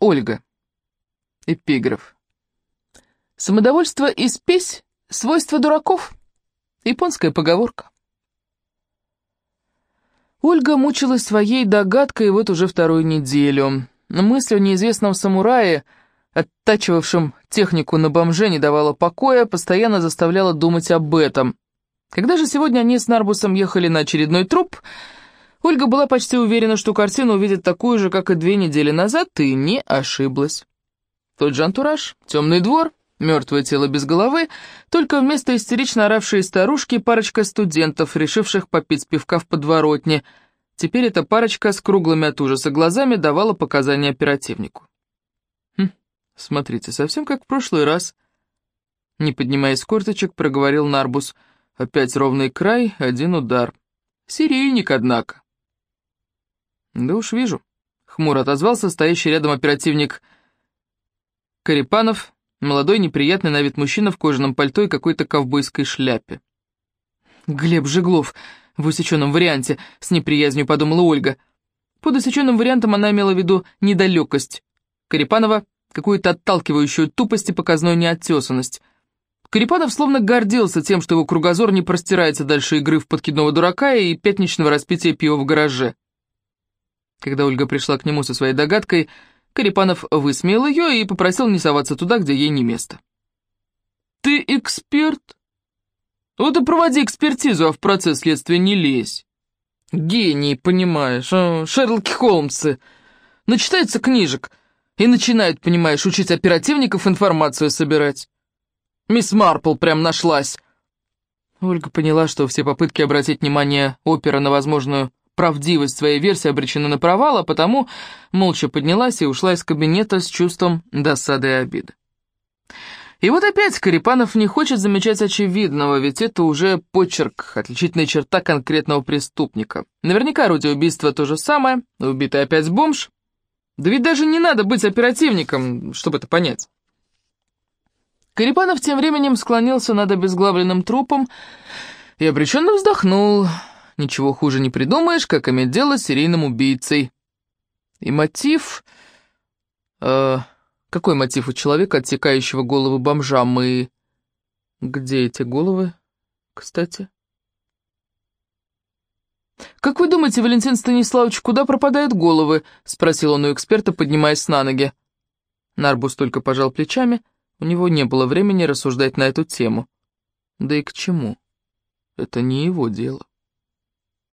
Ольга. Эпиграф. Самодовольство и спесь — свойство дураков. Японская поговорка. Ольга мучилась своей догадкой вот уже вторую неделю. Мысль о неизвестном самурае, оттачивавшем технику на бомже, не давала покоя, постоянно заставляла думать об этом. Когда же сегодня они с Нарбусом ехали на очередной труп, Ольга была почти уверена, что картину увидит такую же, как и две недели назад, и не ошиблась. Тот же антураж, темный двор, мертвое тело без головы, только вместо истерично оравшей старушки парочка студентов, решивших попить пивка в подворотне. Теперь эта парочка с круглыми от ужаса глазами давала показания оперативнику. «Хм, смотрите, совсем как в прошлый раз». Не поднимаясь с корточек, проговорил Нарбус. Опять ровный край, один удар. Серийник, однако. «Да уж вижу», — хмуро отозвался стоящий рядом оперативник Карипанов, молодой неприятный на вид мужчина в кожаном пальто и какой-то ковбойской шляпе. «Глеб Жеглов, в усеченном варианте», — с неприязнью подумала Ольга. Под усеченным вариантом она имела в виду недалекость. Карипанова — какую-то отталкивающую тупость и показную неотесанность. Карипанов словно гордился тем, что его кругозор не простирается дальше игры в подкидного дурака и пятничного распития пива в гараже. Когда Ольга пришла к нему со своей догадкой, Карипанов высмеял ее и попросил не соваться туда, где ей не место. «Ты эксперт? Вот и проводи экспертизу, а в процесс следствия не лезь. Гений, понимаешь, а, Шерлоки Холмсы. Начитаются книжек и начинают, понимаешь, учить оперативников информацию собирать. Мисс Марпл прям нашлась». Ольга поняла, что все попытки обратить внимание опера на возможную правдивость своей версии обречена на провал, а потому молча поднялась и ушла из кабинета с чувством досады и обиды. И вот опять Карипанов не хочет замечать очевидного, ведь это уже почерк, отличительная черта конкретного преступника. Наверняка орудие убийства то же самое, убитый опять бомж. Да ведь даже не надо быть оперативником, чтобы это понять. Карипанов тем временем склонился над обезглавленным трупом и обреченно вздохнул. Ничего хуже не придумаешь, как иметь дело с серийным убийцей. И мотив... Э, какой мотив у человека, отсекающего головы бомжам, и... Где эти головы, кстати? «Как вы думаете, Валентин Станиславович, куда пропадают головы?» — спросил он у эксперта, поднимаясь на ноги. Нарбус только пожал плечами, у него не было времени рассуждать на эту тему. Да и к чему? Это не его дело.